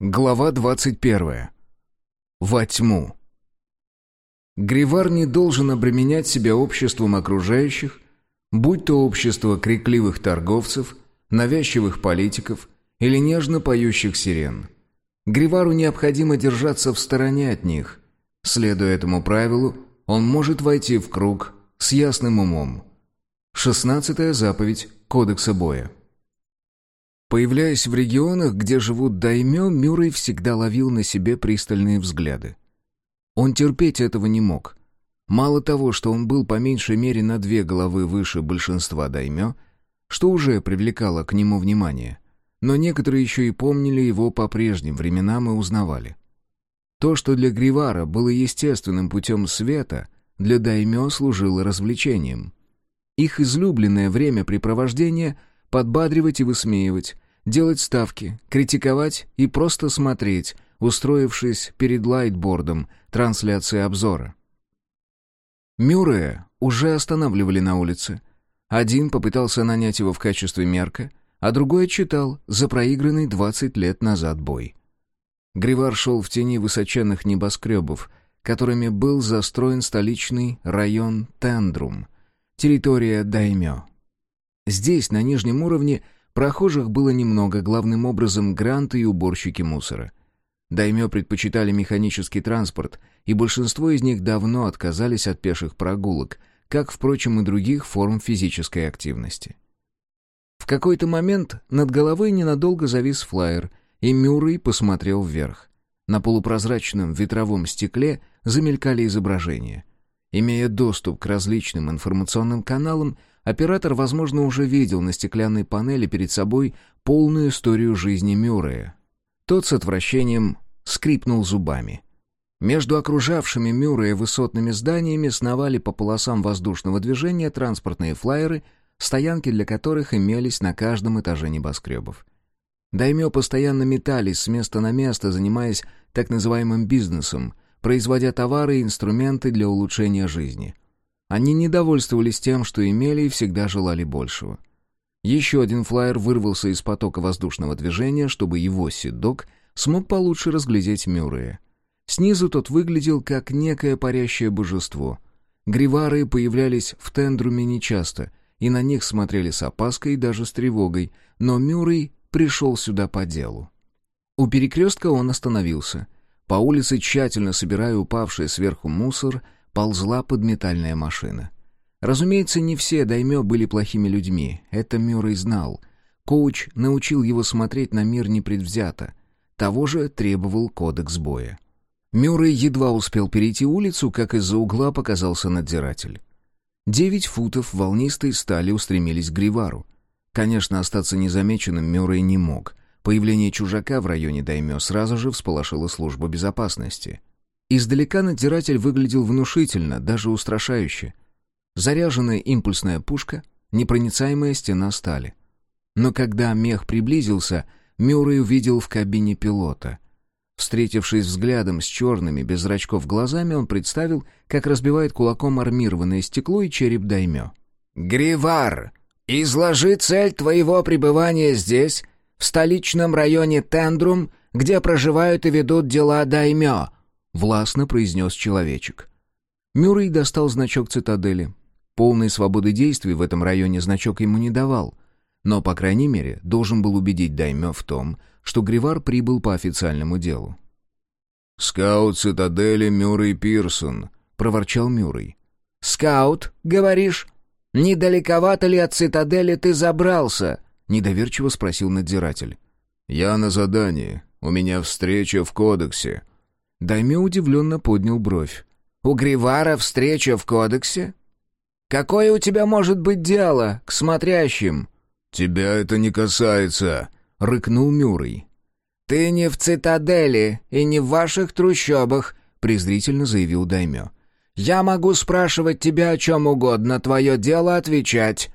Глава 21. Во тьму. Гривар не должен обременять себя обществом окружающих, будь то общество крикливых торговцев, навязчивых политиков или нежно поющих сирен. Гривару необходимо держаться в стороне от них. Следуя этому правилу, он может войти в круг с ясным умом. Шестнадцатая заповедь Кодекса боя. Появляясь в регионах, где живут даймё, Мюррей всегда ловил на себе пристальные взгляды. Он терпеть этого не мог. Мало того, что он был по меньшей мере на две головы выше большинства даймё, что уже привлекало к нему внимание, но некоторые еще и помнили его по прежним временам и узнавали. То, что для Гривара было естественным путем света, для даймё служило развлечением. Их излюбленное времяпрепровождение — подбадривать и высмеивать, делать ставки, критиковать и просто смотреть, устроившись перед лайтбордом трансляции обзора. Мюррея уже останавливали на улице. Один попытался нанять его в качестве мерка, а другой отчитал за проигранный 20 лет назад бой. Гривар шел в тени высоченных небоскребов, которыми был застроен столичный район Тендрум, территория Даймё. Здесь, на нижнем уровне, прохожих было немного, главным образом гранты и уборщики мусора. Даймё предпочитали механический транспорт, и большинство из них давно отказались от пеших прогулок, как, впрочем, и других форм физической активности. В какой-то момент над головой ненадолго завис флаер, и Мюррей посмотрел вверх. На полупрозрачном ветровом стекле замелькали изображения. Имея доступ к различным информационным каналам, Оператор, возможно, уже видел на стеклянной панели перед собой полную историю жизни Мюррея. Тот с отвращением скрипнул зубами. Между окружавшими Мюррея высотными зданиями сновали по полосам воздушного движения транспортные флайеры, стоянки для которых имелись на каждом этаже небоскребов. Даймё постоянно метались с места на место, занимаясь так называемым бизнесом, производя товары и инструменты для улучшения жизни — они не довольствовались тем, что имели и всегда желали большего. Еще один флайер вырвался из потока воздушного движения, чтобы его седок смог получше разглядеть Мюррея. Снизу тот выглядел как некое парящее божество. Гривары появлялись в тендруме нечасто, и на них смотрели с опаской и даже с тревогой, но Мюррей пришел сюда по делу. У перекрестка он остановился. По улице, тщательно собирая упавший сверху мусор, ползла подметальная машина. Разумеется, не все даймё были плохими людьми, это Мюррей знал. Коуч научил его смотреть на мир непредвзято. Того же требовал кодекс боя. Мюррей едва успел перейти улицу, как из-за угла показался надзиратель. Девять футов волнистой стали устремились к Гривару. Конечно, остаться незамеченным Мюррей не мог. Появление чужака в районе Даймё сразу же всполошила службу безопасности. Издалека надзиратель выглядел внушительно, даже устрашающе. Заряженная импульсная пушка, непроницаемая стена стали. Но когда мех приблизился, Мюррей увидел в кабине пилота. Встретившись взглядом с черными, без зрачков глазами, он представил, как разбивает кулаком армированное стекло и череп даймё. «Гривар, изложи цель твоего пребывания здесь, в столичном районе Тендрум, где проживают и ведут дела даймё», — властно произнес человечек. Мюррей достал значок цитадели. Полной свободы действий в этом районе значок ему не давал, но, по крайней мере, должен был убедить Даймё в том, что Гривар прибыл по официальному делу. «Скаут цитадели Мюррей Пирсон», — проворчал Мюррей. «Скаут, говоришь? Недалековато ли от цитадели ты забрался?» — недоверчиво спросил надзиратель. «Я на задании. У меня встреча в кодексе», Даймё удивленно поднял бровь. «У Гривара встреча в кодексе? Какое у тебя может быть дело к смотрящим?» «Тебя это не касается», — рыкнул Мюррей. «Ты не в цитадели и не в ваших трущобах», — презрительно заявил Даймё. «Я могу спрашивать тебя о чем угодно, твое дело отвечать».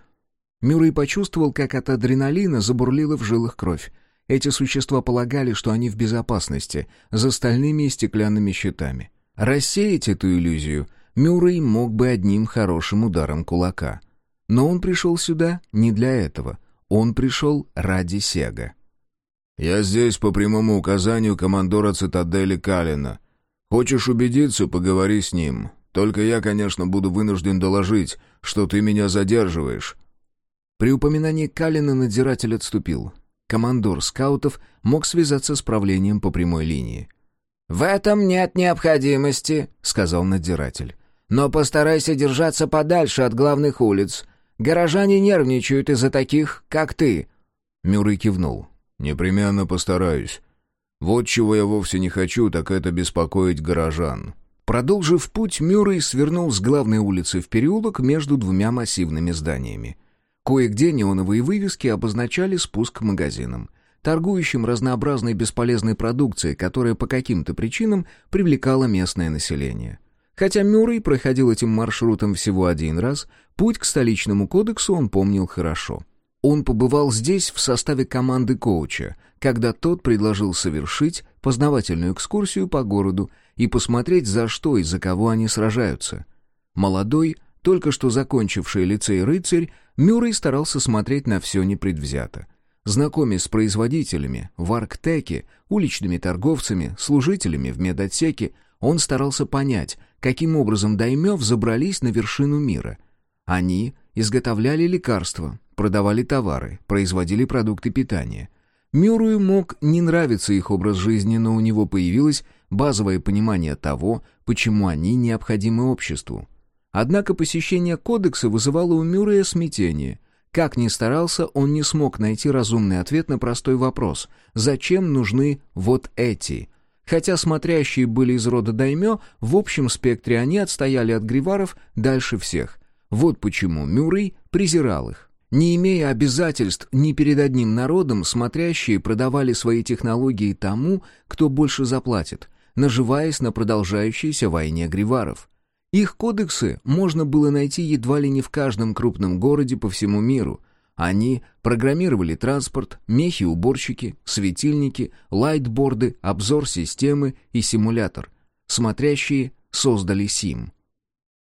Мюррей почувствовал, как от адреналина забурлила в жилах кровь. Эти существа полагали, что они в безопасности, за стальными и стеклянными щитами. Рассеять эту иллюзию Мюррей мог бы одним хорошим ударом кулака. Но он пришел сюда не для этого. Он пришел ради Сега. «Я здесь по прямому указанию командора цитадели Калина. Хочешь убедиться, поговори с ним. Только я, конечно, буду вынужден доложить, что ты меня задерживаешь». При упоминании Калина надзиратель отступил. Командор скаутов мог связаться с правлением по прямой линии. «В этом нет необходимости», — сказал надзиратель. «Но постарайся держаться подальше от главных улиц. Горожане нервничают из-за таких, как ты». Мюррей кивнул. «Непременно постараюсь. Вот чего я вовсе не хочу, так это беспокоить горожан». Продолжив путь, Мюррей свернул с главной улицы в переулок между двумя массивными зданиями. Кое-где неоновые вывески обозначали спуск к магазинам, торгующим разнообразной бесполезной продукцией, которая по каким-то причинам привлекала местное население. Хотя Мюррей проходил этим маршрутом всего один раз, путь к столичному кодексу он помнил хорошо. Он побывал здесь в составе команды коуча, когда тот предложил совершить познавательную экскурсию по городу и посмотреть, за что и за кого они сражаются. Молодой, только что закончивший лицей рыцарь, Мюррей старался смотреть на все непредвзято. Знакомясь с производителями в Арктеке, уличными торговцами, служителями в медотсеке, он старался понять, каким образом даймёв забрались на вершину мира. Они изготовляли лекарства, продавали товары, производили продукты питания. Мюррею мог не нравиться их образ жизни, но у него появилось базовое понимание того, почему они необходимы обществу. Однако посещение кодекса вызывало у Мюррея смятение. Как ни старался, он не смог найти разумный ответ на простой вопрос «Зачем нужны вот эти?» Хотя смотрящие были из рода даймё, в общем спектре они отстояли от гриваров дальше всех. Вот почему Мюррей презирал их. Не имея обязательств ни перед одним народом, смотрящие продавали свои технологии тому, кто больше заплатит, наживаясь на продолжающейся войне гриваров. Их кодексы можно было найти едва ли не в каждом крупном городе по всему миру. Они программировали транспорт, мехи-уборщики, светильники, лайтборды, обзор-системы и симулятор. Смотрящие создали СИМ.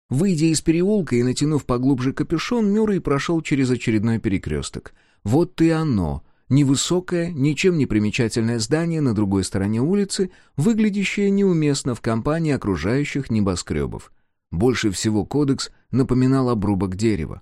Выйдя из переулка и натянув поглубже капюшон, Мюррей прошел через очередной перекресток. Вот и оно — невысокое, ничем не примечательное здание на другой стороне улицы, выглядящее неуместно в компании окружающих небоскребов. Больше всего кодекс напоминал обрубок дерева.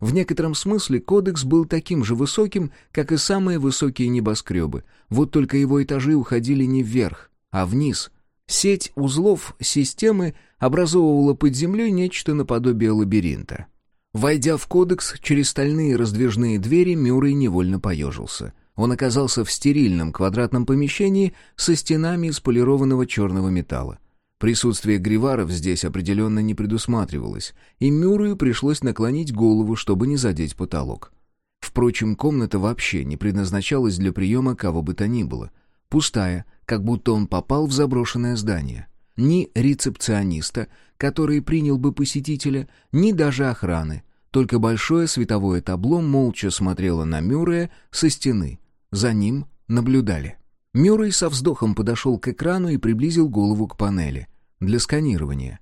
В некотором смысле кодекс был таким же высоким, как и самые высокие небоскребы, вот только его этажи уходили не вверх, а вниз. Сеть узлов системы образовывала под землей нечто наподобие лабиринта. Войдя в кодекс через стальные раздвижные двери, Мюррей невольно поежился. Он оказался в стерильном квадратном помещении со стенами из полированного черного металла. Присутствие гриваров здесь определенно не предусматривалось, и Мюррею пришлось наклонить голову, чтобы не задеть потолок. Впрочем, комната вообще не предназначалась для приема кого бы то ни было. Пустая, как будто он попал в заброшенное здание. Ни рецепциониста, который принял бы посетителя, ни даже охраны. Только большое световое табло молча смотрело на Мюррея со стены. За ним наблюдали. Мюррей со вздохом подошел к экрану и приблизил голову к панели. Для сканирования.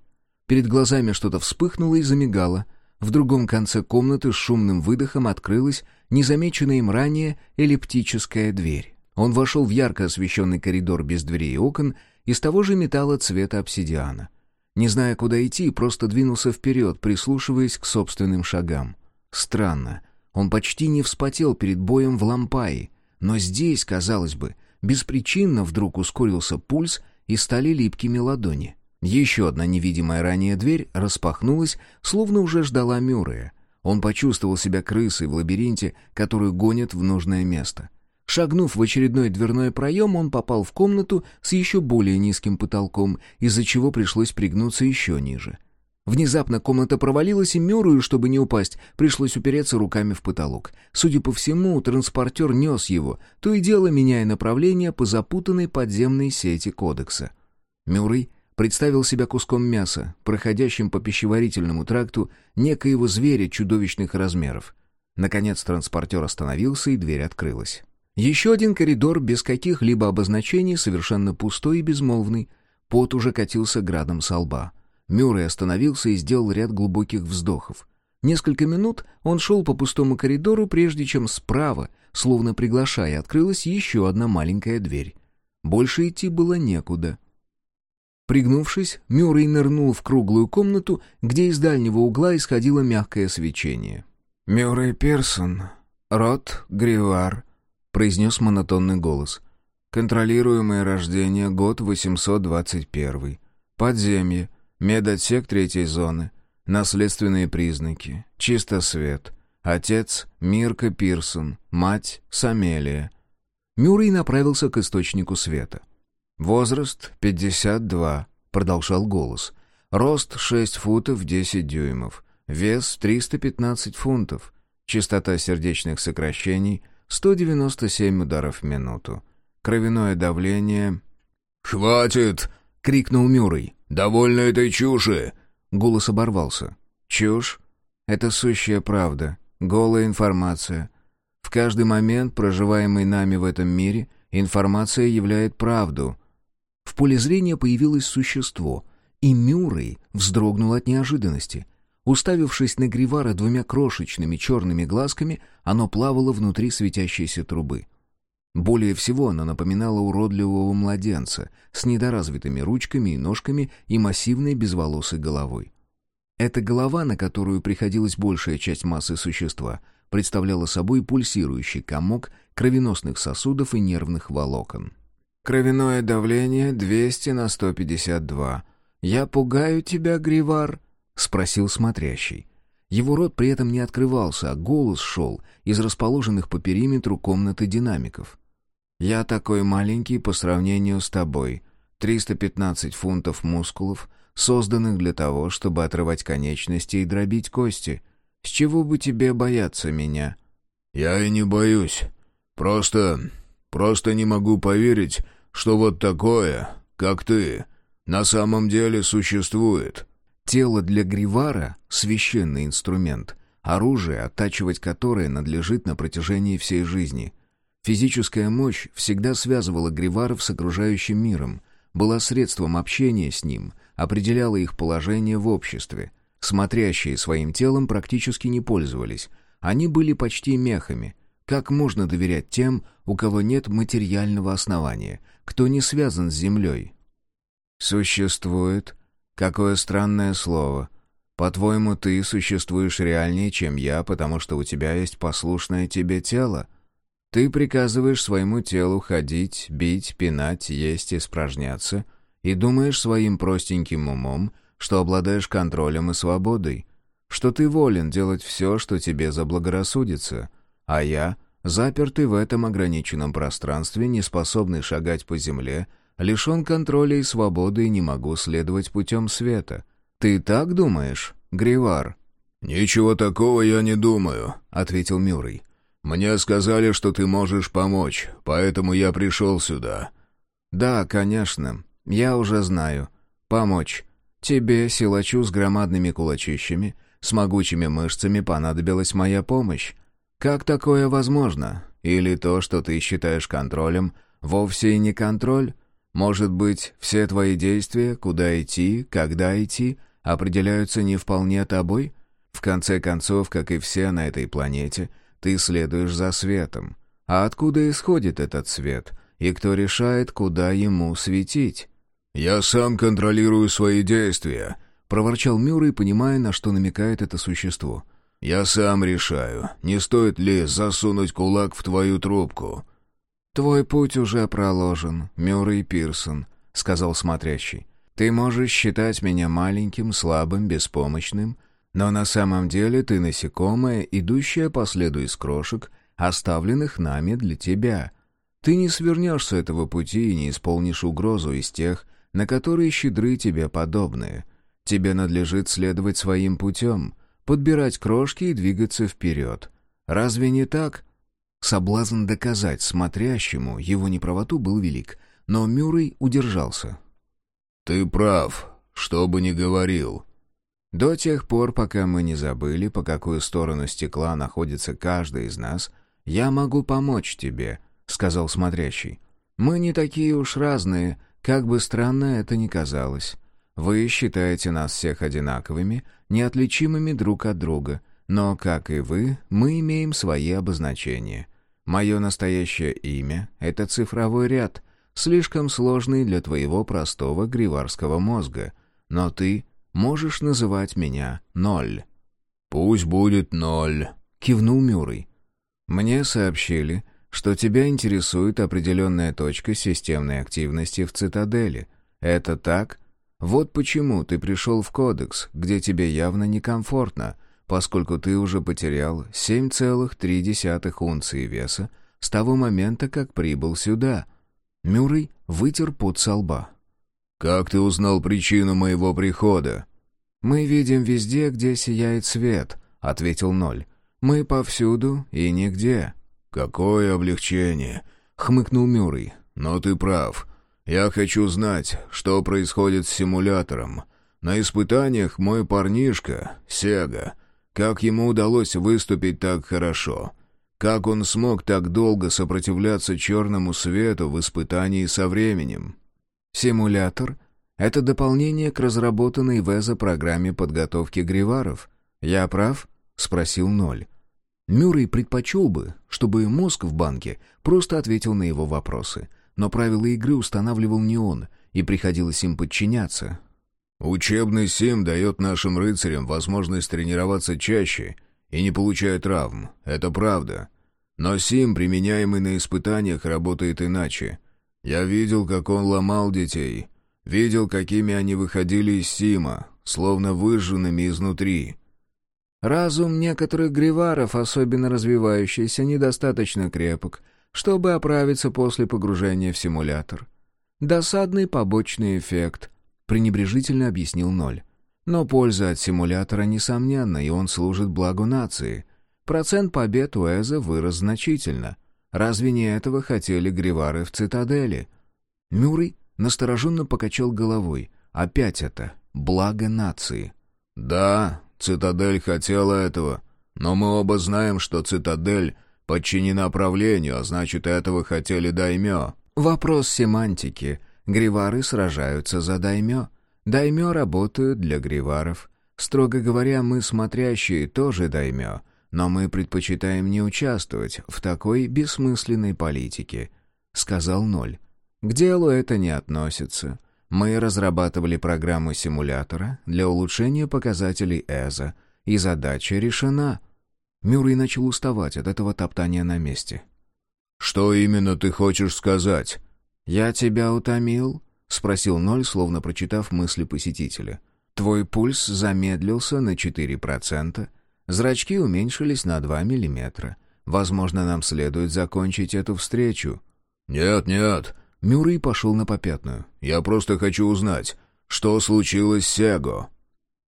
Перед глазами что-то вспыхнуло и замигало. В другом конце комнаты с шумным выдохом открылась незамеченная им ранее эллиптическая дверь. Он вошел в ярко освещенный коридор без дверей и окон из того же металла цвета обсидиана. Не зная, куда идти, просто двинулся вперед, прислушиваясь к собственным шагам. Странно. Он почти не вспотел перед боем в лампае. Но здесь, казалось бы, Беспричинно вдруг ускорился пульс и стали липкими ладони. Еще одна невидимая ранее дверь распахнулась, словно уже ждала Мюррея. Он почувствовал себя крысой в лабиринте, которую гонят в нужное место. Шагнув в очередной дверной проем, он попал в комнату с еще более низким потолком, из-за чего пришлось пригнуться еще ниже. Внезапно комната провалилась, и Мюррею, чтобы не упасть, пришлось упереться руками в потолок. Судя по всему, транспортер нес его, то и дело меняя направление по запутанной подземной сети кодекса. Мюррей представил себя куском мяса, проходящим по пищеварительному тракту некоего зверя чудовищных размеров. Наконец транспортер остановился, и дверь открылась. Еще один коридор без каких-либо обозначений, совершенно пустой и безмолвный. Пот уже катился градом со лба. Мюррей остановился и сделал ряд глубоких вздохов. Несколько минут он шел по пустому коридору, прежде чем справа, словно приглашая, открылась еще одна маленькая дверь. Больше идти было некуда. Пригнувшись, Мюррей нырнул в круглую комнату, где из дальнего угла исходило мягкое свечение. «Мюррей Персон, род Гривар», — произнес монотонный голос. «Контролируемое рождение, год 821. Подземье, медотсек третьей зоны, наследственные признаки, чисто свет. Отец — Мирка Пирсон, мать — Самелия». Мюррей направился к источнику света. «Возраст — 52», — продолжал голос. «Рост — 6 футов 10 дюймов. Вес — 315 фунтов. Частота сердечных сокращений — 197 ударов в минуту. Кровяное давление...» «Хватит!» — крикнул Мюррей. «Довольно этой чуши!» Голос оборвался. «Чушь? Это сущая правда. Голая информация. В каждый момент, проживаемый нами в этом мире, информация являет правду». В поле зрения появилось существо, и Мюррей вздрогнул от неожиданности. Уставившись на Гривара двумя крошечными черными глазками, оно плавало внутри светящейся трубы. Более всего оно напоминало уродливого младенца с недоразвитыми ручками и ножками и массивной безволосой головой. Эта голова, на которую приходилась большая часть массы существа, представляла собой пульсирующий комок кровеносных сосудов и нервных волокон. Кровяное давление 200 на 152. Я пугаю тебя, Гривар? спросил смотрящий. Его рот при этом не открывался, а голос шел из расположенных по периметру комнаты динамиков. «Я такой маленький по сравнению с тобой. 315 фунтов мускулов, созданных для того, чтобы отрывать конечности и дробить кости. С чего бы тебе бояться меня?» «Я и не боюсь. Просто... просто не могу поверить, что вот такое, как ты, на самом деле существует. Тело для Гривара — священный инструмент, оружие, оттачивать которое надлежит на протяжении всей жизни. Физическая мощь всегда связывала Гриваров с окружающим миром, была средством общения с ним, определяла их положение в обществе. Смотрящие своим телом практически не пользовались, они были почти мехами — как можно доверять тем, у кого нет материального основания, кто не связан с землей? «Существует? Какое странное слово. По-твоему, ты существуешь реальнее, чем я, потому что у тебя есть послушное тебе тело? Ты приказываешь своему телу ходить, бить, пинать, есть, испражняться, и думаешь своим простеньким умом, что обладаешь контролем и свободой, что ты волен делать все, что тебе заблагорассудится» а я, запертый в этом ограниченном пространстве, не способный шагать по земле, лишен контроля и свободы и не могу следовать путем света. Ты так думаешь, Гривар?» «Ничего такого я не думаю», — ответил Мюррей. «Мне сказали, что ты можешь помочь, поэтому я пришел сюда». «Да, конечно. Я уже знаю. Помочь. Тебе, силачу с громадными кулачищами, с могучими мышцами, понадобилась моя помощь. Как такое возможно? Или то, что ты считаешь контролем, вовсе и не контроль? Может быть, все твои действия, куда идти, когда идти, определяются не вполне тобой? В конце концов, как и все на этой планете, ты следуешь за светом. А откуда исходит этот свет? И кто решает, куда ему светить? «Я сам контролирую свои действия», — проворчал Мюррей, понимая, на что намекает это существо — «Я сам решаю, не стоит ли засунуть кулак в твою трубку». «Твой путь уже проложен, Мюррей Пирсон», — сказал смотрящий. «Ты можешь считать меня маленьким, слабым, беспомощным, но на самом деле ты насекомое, идущее по следу из крошек, оставленных нами для тебя. Ты не свернешь с этого пути и не исполнишь угрозу из тех, на которые щедры тебе подобные. Тебе надлежит следовать своим путем» подбирать крошки и двигаться вперед. Разве не так? Соблазн доказать смотрящему его неправоту был велик, но Мюррей удержался. «Ты прав, что бы ни говорил». «До тех пор, пока мы не забыли, по какую сторону стекла находится каждый из нас, я могу помочь тебе», — сказал смотрящий. «Мы не такие уж разные, как бы странно это ни казалось. Вы считаете нас всех одинаковыми, неотличимыми друг от друга, Но, как и вы, мы имеем свои обозначения. Мое настоящее имя — это цифровой ряд, слишком сложный для твоего простого гриварского мозга. Но ты можешь называть меня Ноль». «Пусть будет Ноль», — кивнул Мюррей. «Мне сообщили, что тебя интересует определенная точка системной активности в цитадели. Это так? Вот почему ты пришел в кодекс, где тебе явно некомфортно, поскольку ты уже потерял 7,3 унции веса с того момента, как прибыл сюда». Мюррей вытер пот со лба. «Как ты узнал причину моего прихода?» «Мы видим везде, где сияет свет», — ответил Ноль. «Мы повсюду и нигде». «Какое облегчение!» — хмыкнул Мюррей. «Но ты прав. Я хочу знать, что происходит с симулятором. На испытаниях мой парнишка, Сега, как ему удалось выступить так хорошо? Как он смог так долго сопротивляться черному свету в испытании со временем?» «Симулятор — это дополнение к разработанной в программе подготовки гриваров. Я прав?» — спросил Ноль. Мюррей предпочел бы, чтобы мозг в банке просто ответил на его вопросы. Но правила игры устанавливал не он, и приходилось им подчиняться. «Учебный сим дает нашим рыцарям возможность тренироваться чаще и не получая травм. Это правда. Но сим, применяемый на испытаниях, работает иначе. Я видел, как он ломал детей. Видел, какими они выходили из сима, словно выжженными изнутри». Разум некоторых гриваров, особенно развивающийся, недостаточно крепок, чтобы оправиться после погружения в симулятор. Досадный побочный эффект, пренебрежительно объяснил Ноль. Но польза от симулятора несомненна, и он служит благу нации. Процент побед у Эза вырос значительно. Разве не этого хотели гривары в цитадели? Мюррей настороженно покачал головой. Опять это благо нации. «Да, Цитадель хотела этого, но мы оба знаем, что Цитадель подчинена правлению, а значит, этого хотели даймё». Вопрос семантики. Гривары сражаются за даймё. Даймё работают для гриваров. Строго говоря, мы, смотрящие, тоже даймё, но мы предпочитаем не участвовать в такой бессмысленной политике», — сказал Ноль. «К делу это не относится. Мы разрабатывали программу симулятора для улучшения показателей ЭЗа, и задача решена. Мюррей начал уставать от этого топтания на месте. «Что именно ты хочешь сказать?» «Я тебя утомил?» — спросил Ноль, словно прочитав мысли посетителя. «Твой пульс замедлился на 4%, зрачки уменьшились на 2 миллиметра. Возможно, нам следует закончить эту встречу». «Нет, нет», Мюррей пошел на попятную. «Я просто хочу узнать, что случилось с Сего?»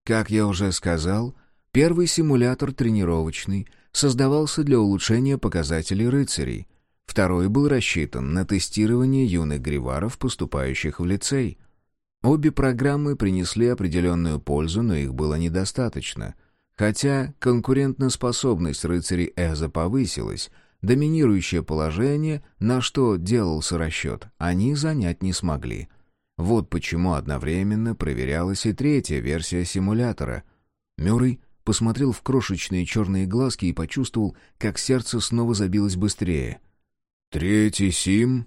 Как я уже сказал, первый симулятор тренировочный создавался для улучшения показателей рыцарей. Второй был рассчитан на тестирование юных гриваров, поступающих в лицей. Обе программы принесли определенную пользу, но их было недостаточно. Хотя конкурентоспособность рыцарей Эза повысилась — Доминирующее положение, на что делался расчет, они занять не смогли. Вот почему одновременно проверялась и третья версия симулятора. Мюррей посмотрел в крошечные черные глазки и почувствовал, как сердце снова забилось быстрее. «Третий сим?»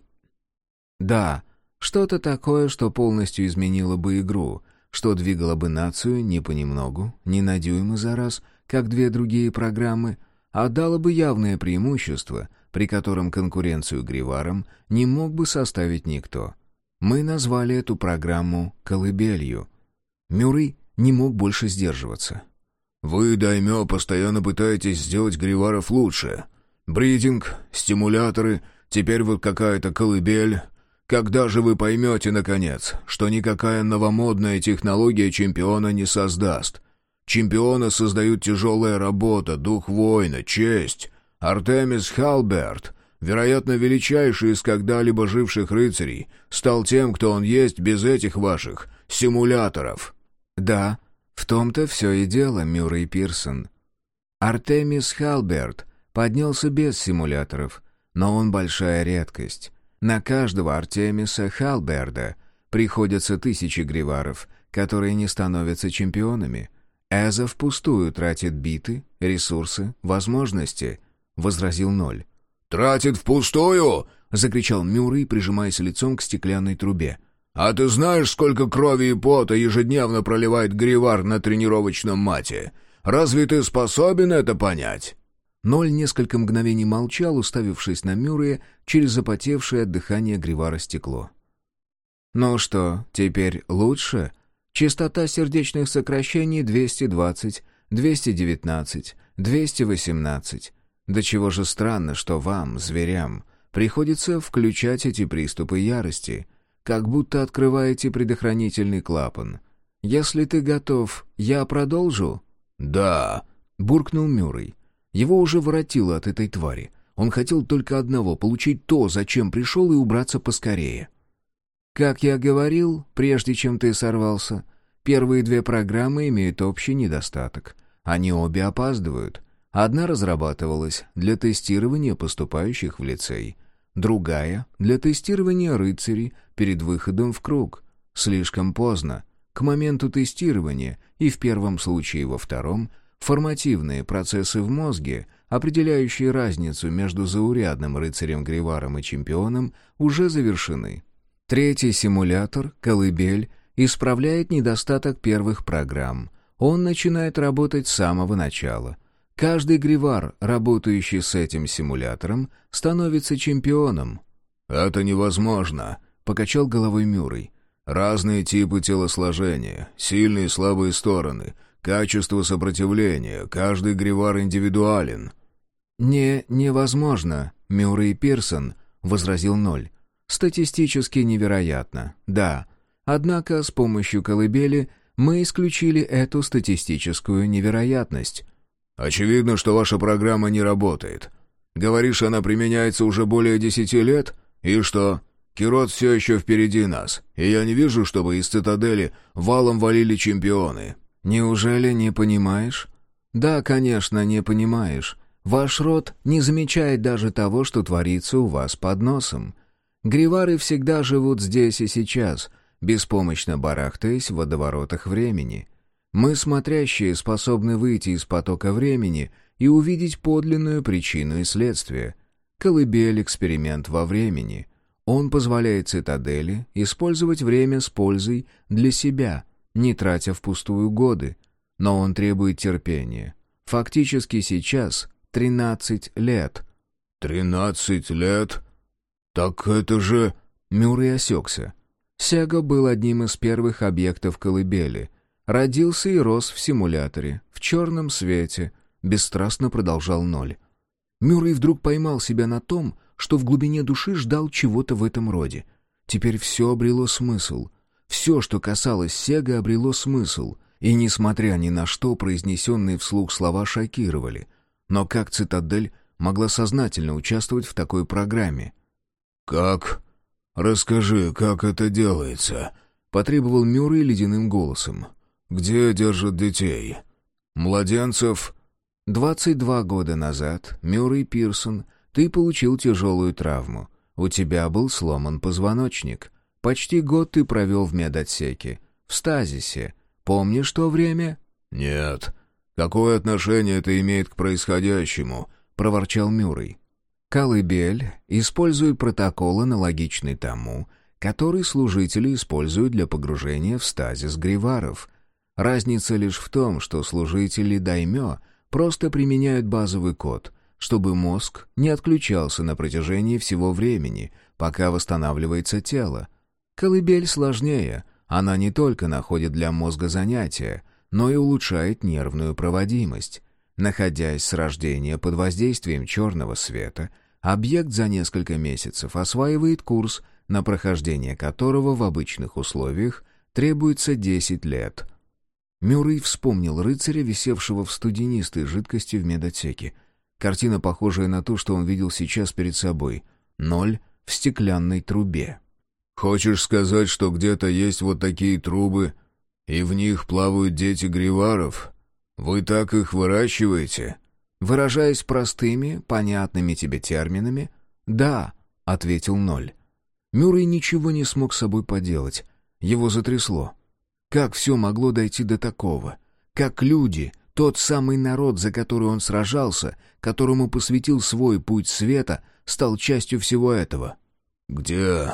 «Да, что-то такое, что полностью изменило бы игру, что двигало бы нацию не понемногу, не на дюймы за раз, как две другие программы — а дало бы явное преимущество, при котором конкуренцию гриварам не мог бы составить никто. Мы назвали эту программу «колыбелью». Мюррей не мог больше сдерживаться. «Вы, Даймё, постоянно пытаетесь сделать гриваров лучше. Бридинг, стимуляторы, теперь вот какая-то колыбель. Когда же вы поймете, наконец, что никакая новомодная технология чемпиона не создаст?» Чемпиона создают тяжелая работа, дух воина, честь. Артемис Халберт, вероятно, величайший из когда-либо живших рыцарей, стал тем, кто он есть без этих ваших симуляторов». «Да, в том-то все и дело, Мюррей Пирсон. Артемис Халберт поднялся без симуляторов, но он большая редкость. На каждого Артемиса Халберда приходятся тысячи гриваров, которые не становятся чемпионами». Эза впустую тратит биты, ресурсы, возможности», — возразил Ноль. «Тратит впустую!» — закричал Мюррей, прижимаясь лицом к стеклянной трубе. «А ты знаешь, сколько крови и пота ежедневно проливает Гривар на тренировочном мате? Разве ты способен это понять?» Ноль несколько мгновений молчал, уставившись на Мюррея через запотевшее от дыхания Гривара стекло. «Ну что, теперь лучше?» Частота сердечных сокращений 220, 219, 218. До чего же странно, что вам, зверям, приходится включать эти приступы ярости, как будто открываете предохранительный клапан. Если ты готов, я продолжу? Да, буркнул Мюррей. Его уже воротило от этой твари. Он хотел только одного — получить то, зачем пришел, и убраться поскорее. Как я говорил, прежде чем ты сорвался, первые две программы имеют общий недостаток. Они обе опаздывают. Одна разрабатывалась для тестирования поступающих в лицей, другая — для тестирования рыцарей перед выходом в круг. Слишком поздно. К моменту тестирования, и в первом случае, и во втором, формативные процессы в мозге, определяющие разницу между заурядным рыцарем-гриваром и чемпионом, уже завершены. Третий симулятор, колыбель, исправляет недостаток первых программ. Он начинает работать с самого начала. Каждый гривар, работающий с этим симулятором, становится чемпионом. «Это невозможно», — покачал головой Мюррей. «Разные типы телосложения, сильные и слабые стороны, качество сопротивления, каждый гривар индивидуален». «Не невозможно, Мюррей Пирсон», — возразил Ноль. Статистически невероятно, да. Однако с помощью колыбели мы исключили эту статистическую невероятность. «Очевидно, что ваша программа не работает. Говоришь, она применяется уже более десяти лет? И что? Кирот все еще впереди нас, и я не вижу, чтобы из цитадели валом валили чемпионы». «Неужели не понимаешь?» «Да, конечно, не понимаешь. Ваш род не замечает даже того, что творится у вас под носом. Гривары всегда живут здесь и сейчас, беспомощно барахтаясь в водоворотах времени. Мы, смотрящие, способны выйти из потока времени и увидеть подлинную причину и следствие. Колыбель — эксперимент во времени. Он позволяет цитадели использовать время с пользой для себя, не тратя впустую годы. Но он требует терпения. Фактически сейчас 13 лет. «Тринадцать лет?» «Так это же...» Мюррей осекся. Сега был одним из первых объектов колыбели. Родился и рос в симуляторе, в черном свете, бесстрастно продолжал Ноль. Мюррей вдруг поймал себя на том, что в глубине души ждал чего-то в этом роде. Теперь все обрело смысл. Все, что касалось Сега, обрело смысл. И, несмотря ни на что, произнесенные вслух слова шокировали. Но как «Цитадель» могла сознательно участвовать в такой программе? «Как? Расскажи, как это делается?» — потребовал Мюррей ледяным голосом. «Где держат детей? Младенцев?» «Двадцать два года назад, Мюррей Пирсон, ты получил тяжелую травму. У тебя был сломан позвоночник. Почти год ты провел в медотсеке, в стазисе. Помнишь то время?» «Нет. Какое отношение это имеет к происходящему?» — проворчал Мюррей. Колыбель использует протокол, аналогичный тому, который служители используют для погружения в стазис гриваров. Разница лишь в том, что служители даймё просто применяют базовый код, чтобы мозг не отключался на протяжении всего времени, пока восстанавливается тело. Колыбель сложнее, она не только находит для мозга занятия, но и улучшает нервную проводимость. Находясь с рождения под воздействием черного света, объект за несколько месяцев осваивает курс, на прохождение которого в обычных условиях требуется 10 лет. Мюррей вспомнил рыцаря, висевшего в студенистой жидкости в медотеке. Картина, похожая на ту, что он видел сейчас перед собой. Ноль в стеклянной трубе. «Хочешь сказать, что где-то есть вот такие трубы, и в них плавают дети гриваров? Вы так их выращиваете?» Выражаясь простыми, понятными тебе терминами, «да», — ответил Ноль. Мюррей ничего не смог с собой поделать. Его затрясло. Как все могло дойти до такого? как люди, тот самый народ, за который он сражался, которому посвятил свой путь света, стал частью всего этого. «Где...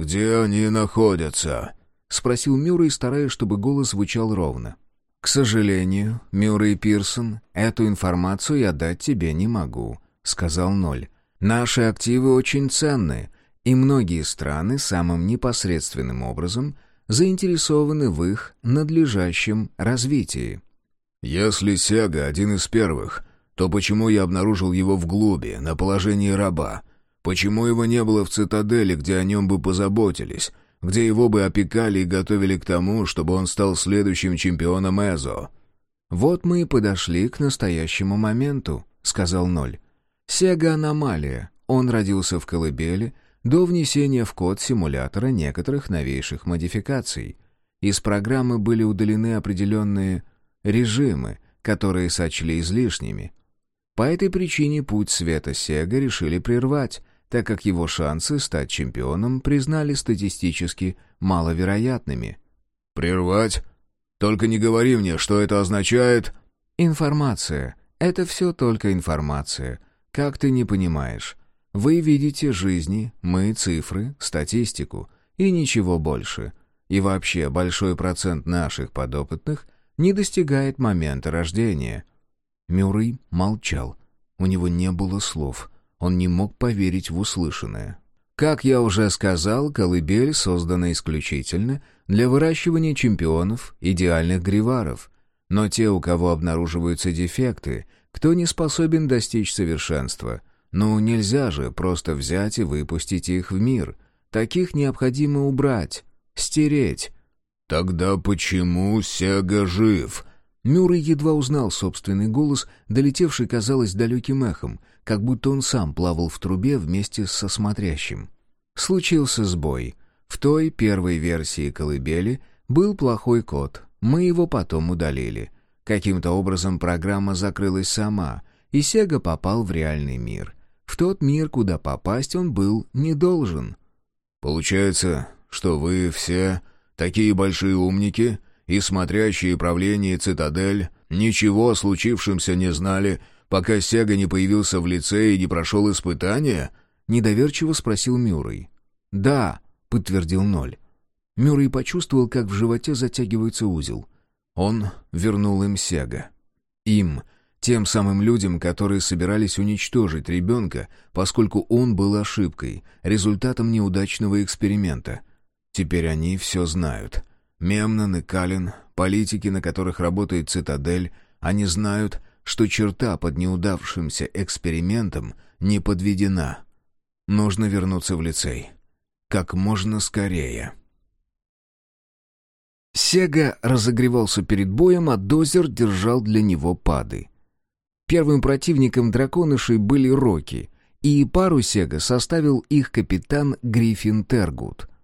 где они находятся?» — спросил Мюррей, стараясь, чтобы голос звучал ровно. «К сожалению, Мюррей Пирсон, эту информацию я дать тебе не могу», — сказал Ноль. «Наши активы очень ценные, и многие страны самым непосредственным образом заинтересованы в их надлежащем развитии». «Если Сега один из первых, то почему я обнаружил его в глуби, на положении раба? Почему его не было в цитадели, где о нем бы позаботились?» где его бы опекали и готовили к тому, чтобы он стал следующим чемпионом Эзо. «Вот мы и подошли к настоящему моменту», — сказал Ноль. «Сега аномалия. Он родился в колыбели до внесения в код симулятора некоторых новейших модификаций. Из программы были удалены определенные режимы, которые сочли излишними. По этой причине путь света Сега решили прервать, так как его шансы стать чемпионом признали статистически маловероятными. «Прервать? Только не говори мне, что это означает...» «Информация. Это все только информация. Как ты не понимаешь? Вы видите жизни, мы цифры, статистику, и ничего больше. И вообще большой процент наших подопытных не достигает момента рождения». Мюррей молчал. У него не было слов — он не мог поверить в услышанное. Как я уже сказал, колыбель создана исключительно для выращивания чемпионов, идеальных гриваров. Но те, у кого обнаруживаются дефекты, кто не способен достичь совершенства, ну нельзя же просто взять и выпустить их в мир. Таких необходимо убрать, стереть. «Тогда почему Сега жив?» Мюррей едва узнал собственный голос, долетевший, казалось, далеким эхом, как будто он сам плавал в трубе вместе со смотрящим. Случился сбой. В той первой версии колыбели был плохой код. Мы его потом удалили. Каким-то образом программа закрылась сама, и Сега попал в реальный мир. В тот мир, куда попасть он был не должен. «Получается, что вы все такие большие умники, и смотрящие правление «Цитадель» ничего о случившемся не знали, пока Сега не появился в лице и не прошел испытания?» — недоверчиво спросил Мюррей. «Да», — подтвердил Ноль. Мюррей почувствовал, как в животе затягивается узел. Он вернул им Сега. Им, тем самым людям, которые собирались уничтожить ребенка, поскольку он был ошибкой, результатом неудачного эксперимента. Теперь они все знают. Мемнон и Калин, политики, на которых работает «Цитадель», они знают, что черта под неудавшимся экспериментом не подведена. Нужно вернуться в лицей. Как можно скорее. Сега разогревался перед боем, а Дозер держал для него пады. Первым противником драконышей были Роки, и пару Сега составил их капитан Гриффин Тергут —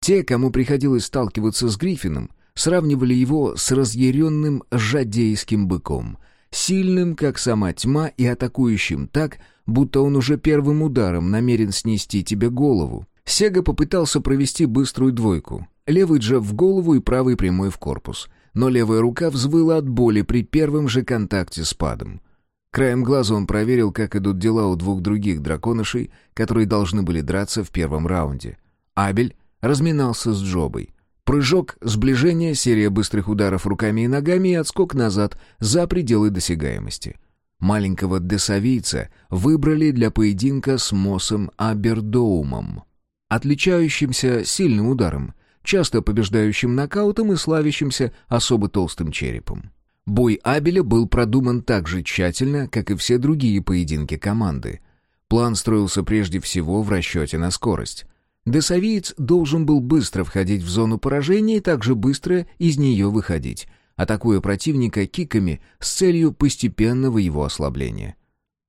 те, кому приходилось сталкиваться с Гриффином, сравнивали его с разъяренным жадейским быком, сильным, как сама тьма, и атакующим так, будто он уже первым ударом намерен снести тебе голову. Сега попытался провести быструю двойку. Левый джеб в голову и правый прямой в корпус. Но левая рука взвыла от боли при первом же контакте с падом. Краем глаза он проверил, как идут дела у двух других драконышей, которые должны были драться в первом раунде. Абель разминался с Джобой. Прыжок, сближение, серия быстрых ударов руками и ногами и отскок назад за пределы досягаемости. Маленького десавийца выбрали для поединка с Мосом Абердоумом, отличающимся сильным ударом, часто побеждающим нокаутом и славящимся особо толстым черепом. Бой Абеля был продуман так же тщательно, как и все другие поединки команды. План строился прежде всего в расчете на скорость. Десавиец должен был быстро входить в зону поражения и также быстро из нее выходить, атакуя противника киками с целью постепенного его ослабления.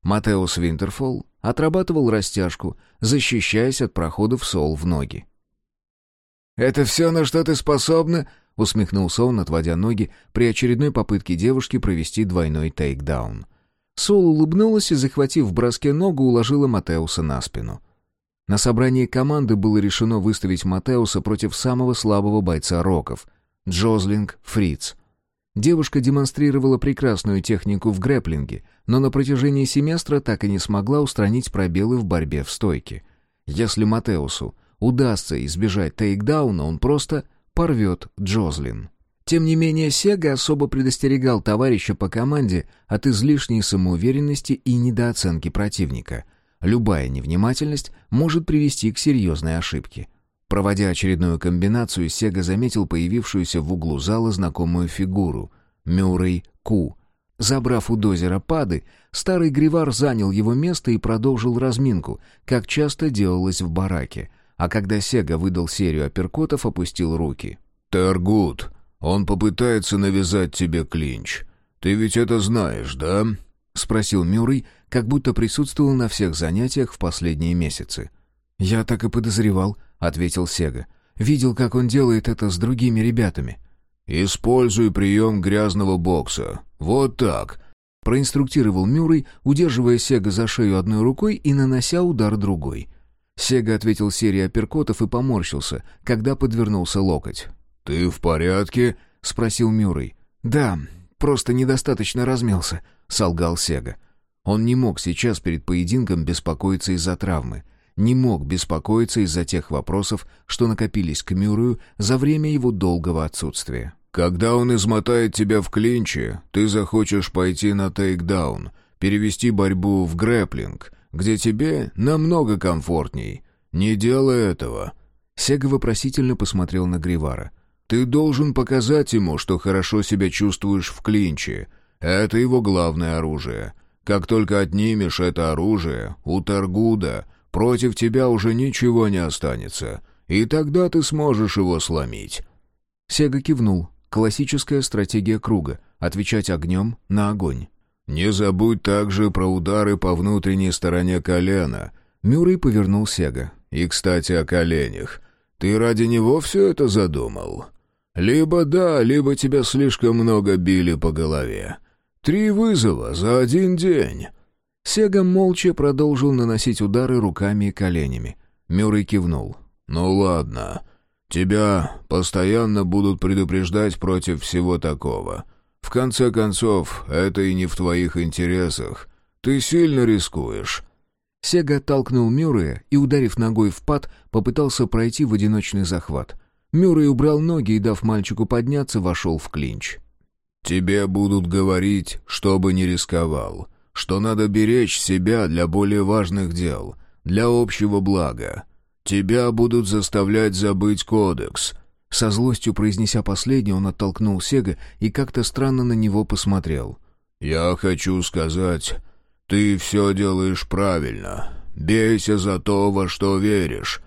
Матеус Винтерфолл отрабатывал растяжку, защищаясь от проходов сол в ноги. «Это все, на что ты способна?» — усмехнулся он, отводя ноги при очередной попытке девушки провести двойной тейкдаун. Сол улыбнулась и, захватив в броске ногу, уложила Матеуса на спину — на собрании команды было решено выставить Матеуса против самого слабого бойца Роков — Джозлинг Фриц. Девушка демонстрировала прекрасную технику в грэплинге, но на протяжении семестра так и не смогла устранить пробелы в борьбе в стойке. Если Матеусу удастся избежать тейкдауна, он просто порвет Джозлин. Тем не менее, Сега особо предостерегал товарища по команде от излишней самоуверенности и недооценки противника. Любая невнимательность может привести к серьезной ошибке. Проводя очередную комбинацию, Сега заметил появившуюся в углу зала знакомую фигуру — Мюррей Ку. Забрав у дозера пады, старый гривар занял его место и продолжил разминку, как часто делалось в бараке. А когда Сега выдал серию апперкотов, опустил руки. «Таргут, он попытается навязать тебе клинч. Ты ведь это знаешь, да?» — спросил Мюррей, как будто присутствовал на всех занятиях в последние месяцы. «Я так и подозревал», — ответил Сега. «Видел, как он делает это с другими ребятами». «Используй прием грязного бокса. Вот так», — проинструктировал Мюррей, удерживая Сега за шею одной рукой и нанося удар другой. Сега ответил серией апперкотов и поморщился, когда подвернулся локоть. «Ты в порядке?» — спросил Мюррей. «Да, просто недостаточно размялся», — солгал Сега. Он не мог сейчас перед поединком беспокоиться из-за травмы. Не мог беспокоиться из-за тех вопросов, что накопились к Мюррею за время его долгого отсутствия. «Когда он измотает тебя в клинче, ты захочешь пойти на тейкдаун, перевести борьбу в грэплинг, где тебе намного комфортней. Не делай этого». Сега вопросительно посмотрел на Гривара. Ты должен показать ему, что хорошо себя чувствуешь в клинче. Это его главное оружие. Как только отнимешь это оружие, у Таргуда против тебя уже ничего не останется, и тогда ты сможешь его сломить». Сега кивнул. Классическая стратегия круга — отвечать огнем на огонь. «Не забудь также про удары по внутренней стороне колена». Мюррей повернул Сега. «И, кстати, о коленях. Ты ради него все это задумал?» Либо да, либо тебя слишком много били по голове. Три вызова за один день». Сега молча продолжил наносить удары руками и коленями. Мюррей кивнул. «Ну ладно. Тебя постоянно будут предупреждать против всего такого. В конце концов, это и не в твоих интересах. Ты сильно рискуешь». Сега оттолкнул Мюррея и, ударив ногой в пад, попытался пройти в одиночный захват — Мюррей убрал ноги и, дав мальчику подняться, вошел в клинч. «Тебе будут говорить, чтобы не рисковал, что надо беречь себя для более важных дел, для общего блага. Тебя будут заставлять забыть кодекс». Со злостью произнеся последнее, он оттолкнул Сега и как-то странно на него посмотрел. «Я хочу сказать, ты все делаешь правильно. Бейся за то, во что веришь».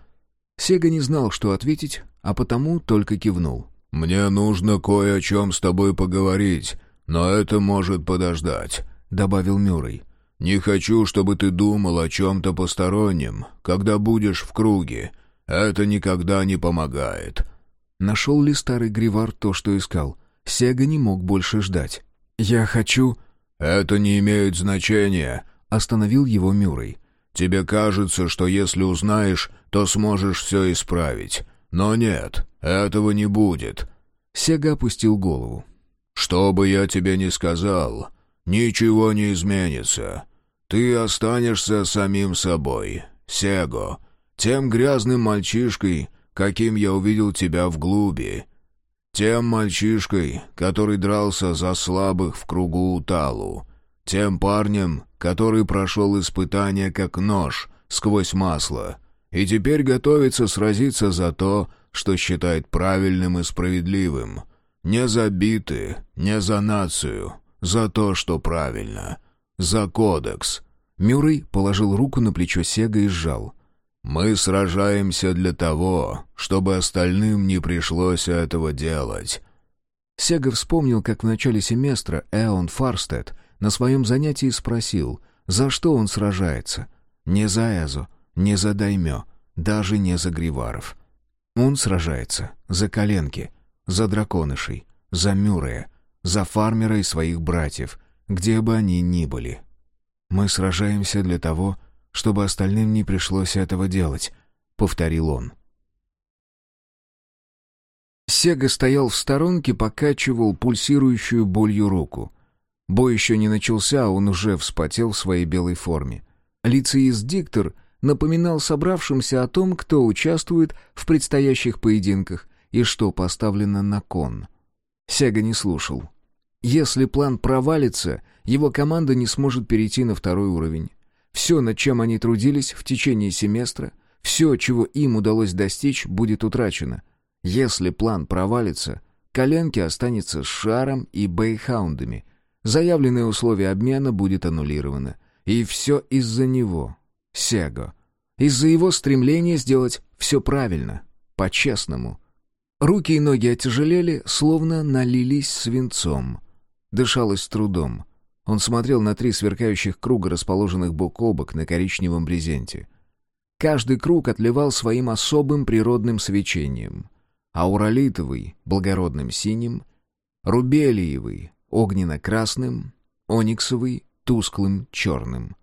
Сега не знал, что ответить, а потому только кивнул. «Мне нужно кое о чем с тобой поговорить, но это может подождать», — добавил Мюррей. «Не хочу, чтобы ты думал о чем-то постороннем, когда будешь в круге. Это никогда не помогает». Нашел ли старый Гривар то, что искал? Сега не мог больше ждать. «Я хочу...» «Это не имеет значения», — остановил его Мюррей. «Тебе кажется, что если узнаешь, то сможешь все исправить. Но нет, этого не будет». Сега опустил голову. «Что бы я тебе ни сказал, ничего не изменится. Ты останешься самим собой, Сего, тем грязным мальчишкой, каким я увидел тебя в глуби. Тем мальчишкой, который дрался за слабых в кругу Уталу. Тем парнем, который прошел испытание как нож сквозь масло и теперь готовится сразиться за то, что считает правильным и справедливым. Не за биты, не за нацию, за то, что правильно. За кодекс. Мюррей положил руку на плечо Сега и сжал. «Мы сражаемся для того, чтобы остальным не пришлось этого делать». Сега вспомнил, как в начале семестра Эон Фарстед на своем занятии спросил, за что он сражается. Не за Эзо, не за Даймё, даже не за Гриваров. Он сражается за коленки, за драконышей, за Мюррея, за фармера и своих братьев, где бы они ни были. «Мы сражаемся для того, чтобы остальным не пришлось этого делать», — повторил он. Сега стоял в сторонке, покачивал пульсирующую болью руку. Бой еще не начался, а он уже вспотел в своей белой форме. Лицеист-диктор напоминал собравшимся о том, кто участвует в предстоящих поединках и что поставлено на кон. Сега не слушал. Если план провалится, его команда не сможет перейти на второй уровень. Все, над чем они трудились в течение семестра, все, чего им удалось достичь, будет утрачено. Если план провалится, Коленки останется с Шаром и Бейхаундами. Заявленное условие обмена будет аннулировано. И все из-за него, Сего. Из-за его стремления сделать все правильно, по-честному. Руки и ноги отяжелели, словно налились свинцом. Дышалось с трудом. Он смотрел на три сверкающих круга, расположенных бок о бок на коричневом брезенте. Каждый круг отливал своим особым природным свечением. Ауралитовый — благородным синим, рубелиевый — огненно-красным, ониксовый — тусклым черным.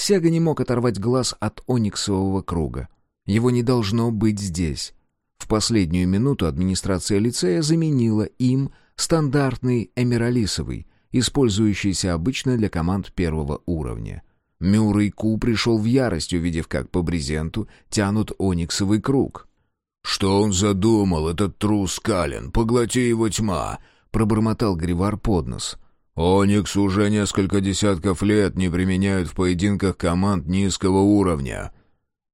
Сега не мог оторвать глаз от ониксового круга. Его не должно быть здесь. В последнюю минуту администрация лицея заменила им стандартный эмералисовый, использующийся обычно для команд первого уровня. Мюррей Ку пришел в ярость, увидев, как по брезенту тянут ониксовый круг. «Что он задумал, этот трус Калин? Поглоти его тьма!» — пробормотал Гривар под нос. «Оникс уже несколько десятков лет не применяют в поединках команд низкого уровня».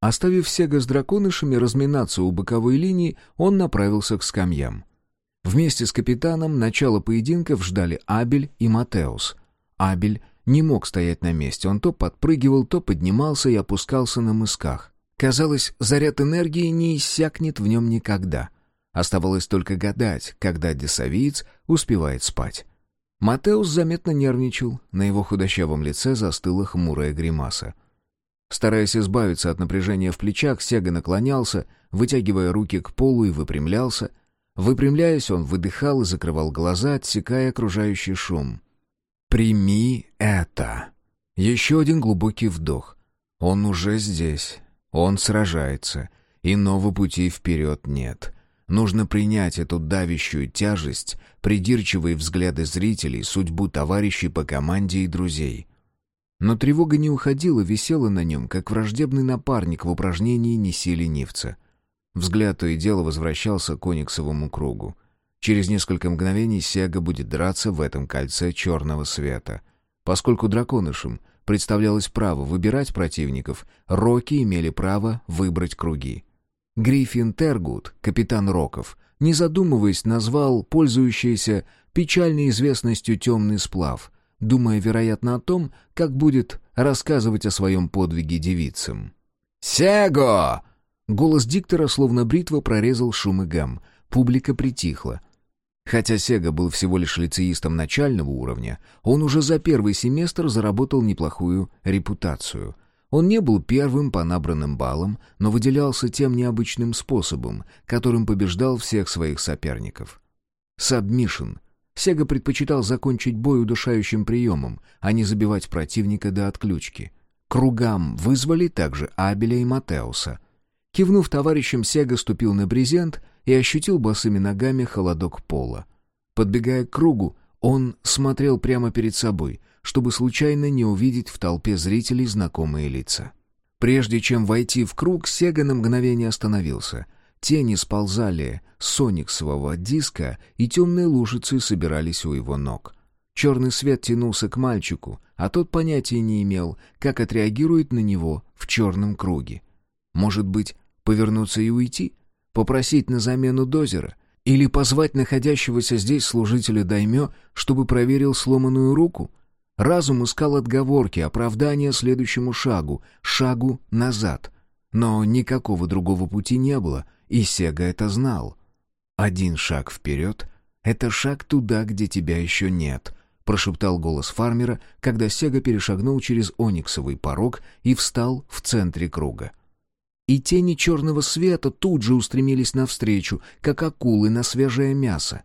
Оставив Сега с драконышами разминаться у боковой линии, он направился к скамьям. Вместе с капитаном начало поединков ждали Абель и Матеус. Абель не мог стоять на месте, он то подпрыгивал, то поднимался и опускался на мысках. Казалось, заряд энергии не иссякнет в нем никогда. Оставалось только гадать, когда десавиец успевает спать. Матеус заметно нервничал, на его худощавом лице застыла хмурая гримаса. Стараясь избавиться от напряжения в плечах, Сега наклонялся, вытягивая руки к полу и выпрямлялся — Выпрямляясь, он выдыхал и закрывал глаза, отсекая окружающий шум. «Прими это!» Еще один глубокий вдох. Он уже здесь. Он сражается. Иного пути вперед нет. Нужно принять эту давящую тяжесть, придирчивые взгляды зрителей, судьбу товарищей по команде и друзей. Но тревога не уходила, висела на нем, как враждебный напарник в упражнении «Неси ленивца». Взгляд то и дело возвращался к ониксовому кругу. Через несколько мгновений Сега будет драться в этом кольце черного света. Поскольку драконышам представлялось право выбирать противников, Роки имели право выбрать круги. Гриффин Тергут, капитан Роков, не задумываясь, назвал пользующийся печальной известностью темный сплав, думая, вероятно, о том, как будет рассказывать о своем подвиге девицам. «Сего!» Голос диктора, словно бритва, прорезал шум и гам. Публика притихла. Хотя Сега был всего лишь лицеистом начального уровня, он уже за первый семестр заработал неплохую репутацию. Он не был первым по набранным баллам, но выделялся тем необычным способом, которым побеждал всех своих соперников. Submission. Сега предпочитал закончить бой удушающим приемом, а не забивать противника до отключки. К кругам вызвали также Абеля и Матеуса — Кивнув товарищам, Сега ступил на брезент и ощутил босыми ногами холодок пола. Подбегая к кругу, он смотрел прямо перед собой, чтобы случайно не увидеть в толпе зрителей знакомые лица. Прежде чем войти в круг, Сега на мгновение остановился. Тени сползали с сониксового диска, и темные лужицы собирались у его ног. Черный свет тянулся к мальчику, а тот понятия не имел, как отреагирует на него в черном круге. Может быть, Повернуться и уйти? Попросить на замену дозера? Или позвать находящегося здесь служителя Даймё, чтобы проверил сломанную руку? Разум искал отговорки, оправдания следующему шагу, шагу назад. Но никакого другого пути не было, и Сега это знал. «Один шаг вперед — это шаг туда, где тебя еще нет», — прошептал голос фармера, когда Сега перешагнул через ониксовый порог и встал в центре круга и тени черного света тут же устремились навстречу, как акулы на свежее мясо.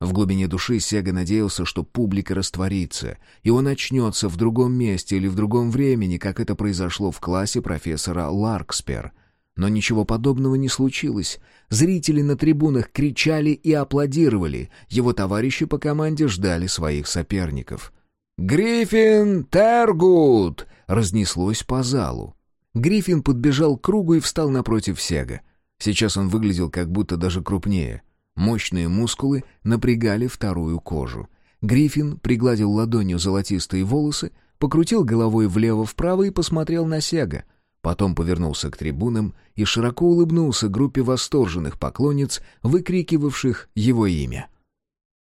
В глубине души Сега надеялся, что публика растворится, и он очнется в другом месте или в другом времени, как это произошло в классе профессора Ларкспер. Но ничего подобного не случилось. Зрители на трибунах кричали и аплодировали. Его товарищи по команде ждали своих соперников. «Гриффин Тергут!» — разнеслось по залу. Гриффин подбежал к кругу и встал напротив Сега. Сейчас он выглядел как будто даже крупнее. Мощные мускулы напрягали вторую кожу. Гриффин пригладил ладонью золотистые волосы, покрутил головой влево-вправо и посмотрел на Сега. Потом повернулся к трибунам и широко улыбнулся группе восторженных поклонниц, выкрикивавших его имя.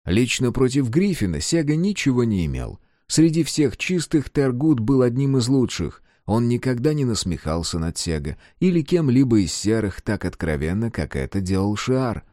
Лично против Гриффина Сега ничего не имел. Среди всех чистых Тергут был одним из лучших. Он никогда не насмехался над Сега или кем-либо из серых так откровенно, как это делал Шиар.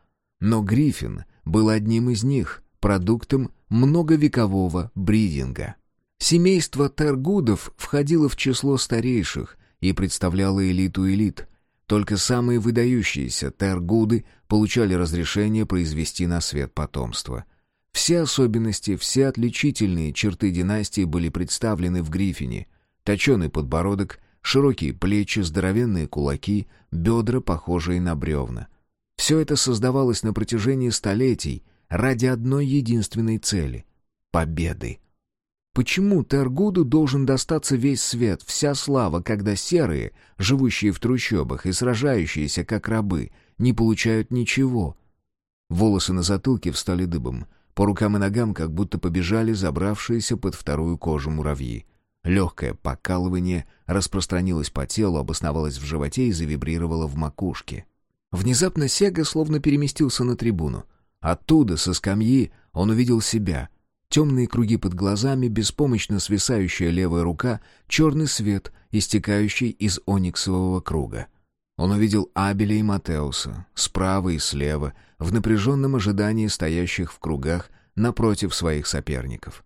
Но Гриффин был одним из них, продуктом многовекового бридинга. Семейство Тергудов входило в число старейших и представляло элиту элит. Только самые выдающиеся Тергуды получали разрешение произвести на свет потомство. Все особенности, все отличительные черты династии были представлены в Гриффине. Точеный подбородок, широкие плечи, здоровенные кулаки, бедра, похожие на бревна. Все это создавалось на протяжении столетий ради одной единственной цели — победы. Почему Тергуду должен достаться весь свет, вся слава, когда серые, живущие в трущобах и сражающиеся как рабы, не получают ничего? Волосы на затылке встали дыбом — по рукам и ногам как будто побежали забравшиеся под вторую кожу муравьи. Легкое покалывание распространилось по телу, обосновалось в животе и завибрировало в макушке. Внезапно Сега словно переместился на трибуну. Оттуда, со скамьи, он увидел себя. Темные круги под глазами, беспомощно свисающая левая рука, черный свет, истекающий из ониксового круга. Он увидел Абеля и Матеуса, справа и слева, в напряженном ожидании стоящих в кругах напротив своих соперников.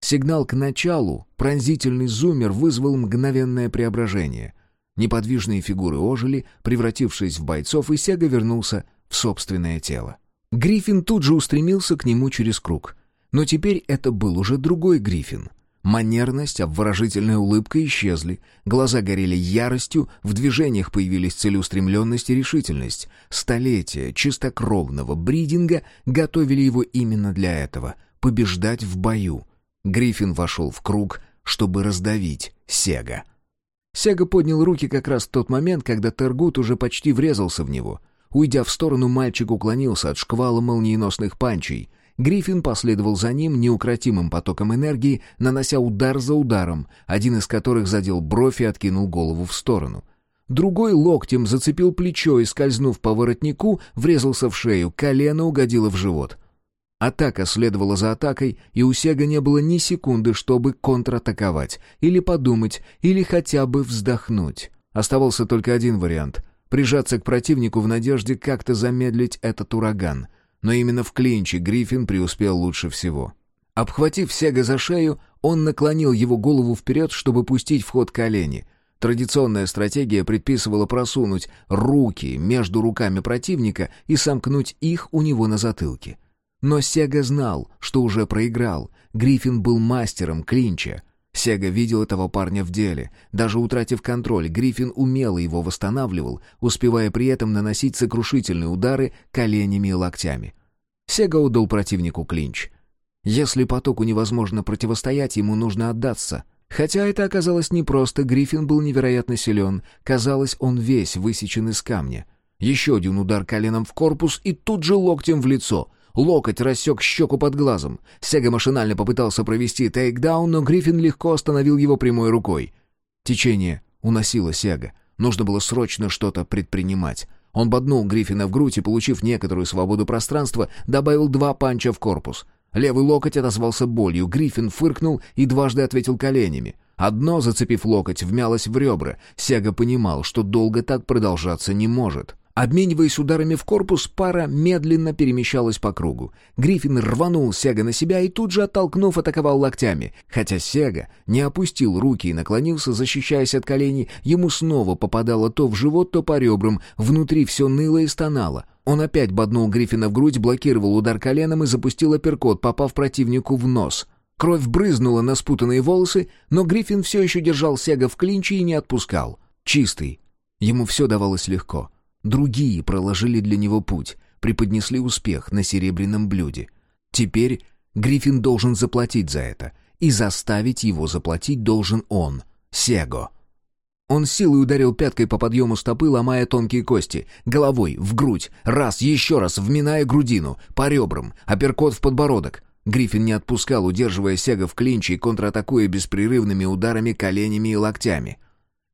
Сигнал к началу, пронзительный зумер вызвал мгновенное преображение. Неподвижные фигуры ожили, превратившись в бойцов, и Сега вернулся в собственное тело. Гриффин тут же устремился к нему через круг. Но теперь это был уже другой Гриффин — Манерность, обворожительная улыбка исчезли, глаза горели яростью, в движениях появились целеустремленность и решительность. Столетия чистокровного бридинга готовили его именно для этого — побеждать в бою. Гриффин вошел в круг, чтобы раздавить Сега. Сега поднял руки как раз в тот момент, когда Тергут уже почти врезался в него. Уйдя в сторону, мальчик уклонился от шквала молниеносных панчей — Гриффин последовал за ним неукротимым потоком энергии, нанося удар за ударом, один из которых задел бровь и откинул голову в сторону. Другой локтем зацепил плечо и, скользнув по воротнику, врезался в шею, колено угодило в живот. Атака следовала за атакой, и у Сега не было ни секунды, чтобы контратаковать, или подумать, или хотя бы вздохнуть. Оставался только один вариант — прижаться к противнику в надежде как-то замедлить этот ураган — но именно в клинче Гриффин преуспел лучше всего. Обхватив Сега за шею, он наклонил его голову вперед, чтобы пустить в ход колени. Традиционная стратегия предписывала просунуть руки между руками противника и сомкнуть их у него на затылке. Но Сега знал, что уже проиграл. Гриффин был мастером клинча. Сега видел этого парня в деле. Даже утратив контроль, Гриффин умело его восстанавливал, успевая при этом наносить сокрушительные удары коленями и локтями. Сега удал противнику клинч. Если потоку невозможно противостоять, ему нужно отдаться. Хотя это оказалось непросто, Гриффин был невероятно силен. Казалось, он весь высечен из камня. Еще один удар коленом в корпус и тут же локтем в лицо — Локоть рассек щеку под глазом. Сега машинально попытался провести тейкдаун, но Гриффин легко остановил его прямой рукой. Течение уносило Сега. Нужно было срочно что-то предпринимать. Он боднул Гриффина в грудь и, получив некоторую свободу пространства, добавил два панча в корпус. Левый локоть отозвался болью, Гриффин фыркнул и дважды ответил коленями. Одно, зацепив локоть, вмялось в ребра. Сега понимал, что долго так продолжаться не может. Обмениваясь ударами в корпус, пара медленно перемещалась по кругу. Гриффин рванул Сега на себя и тут же, оттолкнув, атаковал локтями. Хотя Сега не опустил руки и наклонился, защищаясь от коленей, ему снова попадало то в живот, то по ребрам, внутри все ныло и стонало. Он опять боднул Гриффина в грудь, блокировал удар коленом и запустил апперкот, попав противнику в нос. Кровь брызнула на спутанные волосы, но Гриффин все еще держал Сега в клинче и не отпускал. Чистый, Ему все давалось легко. Другие проложили для него путь, преподнесли успех на серебряном блюде. Теперь Гриффин должен заплатить за это, и заставить его заплатить должен он, Сего. Он силой ударил пяткой по подъему стопы, ломая тонкие кости, головой, в грудь, раз, еще раз, вминая грудину, по ребрам, апперкот в подбородок. Гриффин не отпускал, удерживая Сега в клинче и контратакуя беспрерывными ударами коленями и локтями.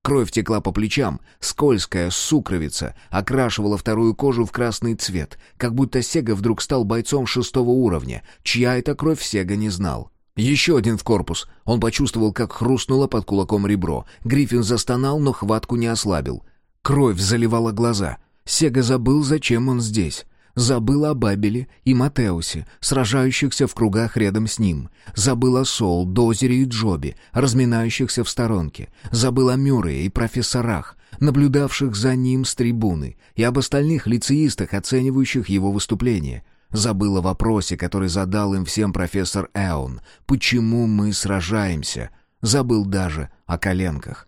Кровь текла по плечам, скользкая сукровица окрашивала вторую кожу в красный цвет, как будто Сега вдруг стал бойцом шестого уровня, чья это кровь Сега не знал. Еще один в корпус. Он почувствовал, как хрустнуло под кулаком ребро. Гриффин застонал, но хватку не ослабил. Кровь заливала глаза. Сега забыл, зачем он здесь. Забыл о Бабеле и Матеусе, сражающихся в кругах рядом с ним. Забыл о Сол, Дозере и Джобе, разминающихся в сторонке. Забыл о Мюрре и профессорах, наблюдавших за ним с трибуны, и об остальных лицеистах, оценивающих его выступление. Забыл о вопросе, который задал им всем профессор Эон. «Почему мы сражаемся?» Забыл даже о коленках.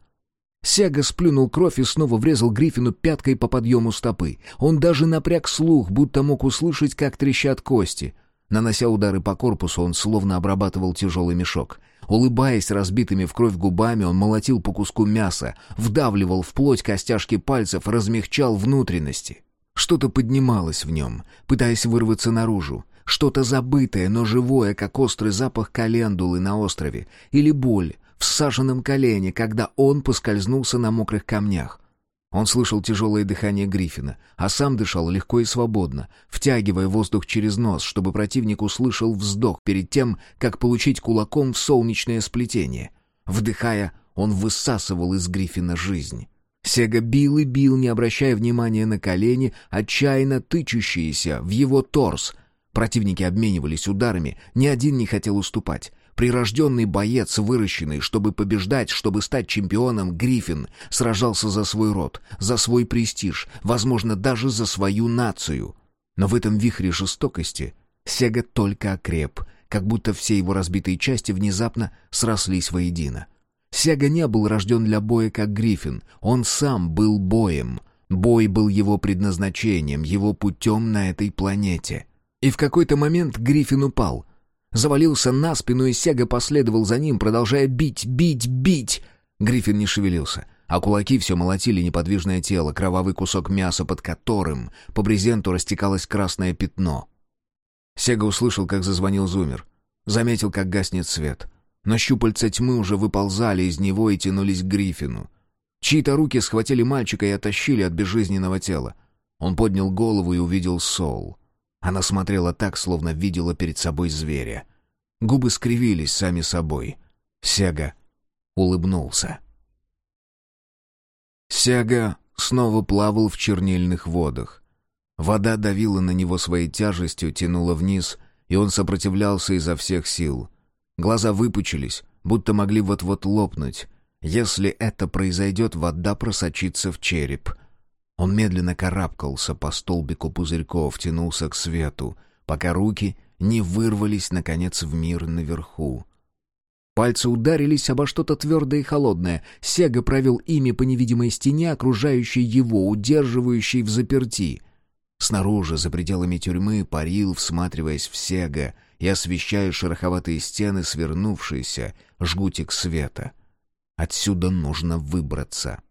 Сега сплюнул кровь и снова врезал Гриффину пяткой по подъему стопы. Он даже напряг слух, будто мог услышать, как трещат кости. Нанося удары по корпусу, он словно обрабатывал тяжелый мешок. Улыбаясь разбитыми в кровь губами, он молотил по куску мяса, вдавливал в плоть костяшки пальцев, размягчал внутренности. Что-то поднималось в нем, пытаясь вырваться наружу. Что-то забытое, но живое, как острый запах календулы на острове. Или боль в саженном колене, когда он поскользнулся на мокрых камнях. Он слышал тяжелое дыхание Гриффина, а сам дышал легко и свободно, втягивая воздух через нос, чтобы противник услышал вздох перед тем, как получить кулаком в солнечное сплетение. Вдыхая, он высасывал из Гриффина жизнь. Сега бил и бил, не обращая внимания на колени, отчаянно тычущиеся в его торс. Противники обменивались ударами, ни один не хотел уступать. Прирожденный боец, выращенный, чтобы побеждать, чтобы стать чемпионом, Гриффин сражался за свой род, за свой престиж, возможно, даже за свою нацию. Но в этом вихре жестокости Сега только окреп, как будто все его разбитые части внезапно срослись воедино. Сега не был рожден для боя, как Гриффин. Он сам был боем. Бой был его предназначением, его путем на этой планете. И в какой-то момент Гриффин упал. Завалился на спину, и Сега последовал за ним, продолжая бить, бить, бить. Гриффин не шевелился, а кулаки все молотили неподвижное тело, кровавый кусок мяса, под которым по брезенту растекалось красное пятно. Сега услышал, как зазвонил зумер. Заметил, как гаснет свет — но щупальца тьмы уже выползали из него и тянулись к Гриффину. Чьи-то руки схватили мальчика и оттащили от безжизненного тела. Он поднял голову и увидел Сол. Она смотрела так, словно видела перед собой зверя. Губы скривились сами собой. Сега улыбнулся. Сега снова плавал в чернильных водах. Вода давила на него своей тяжестью, тянула вниз, и он сопротивлялся изо всех сил — Глаза выпучились, будто могли вот-вот лопнуть. Если это произойдет, вода просочится в череп. Он медленно карабкался по столбику пузырьков, тянулся к свету, пока руки не вырвались, наконец, в мир наверху. Пальцы ударились обо что-то твердое и холодное. Сега провел ими по невидимой стене, окружающей его, удерживающей в заперти. Снаружи, за пределами тюрьмы, парил, всматриваясь в Сега — и освещая шероховатые стены, свернувшийся жгутик света. Отсюда нужно выбраться.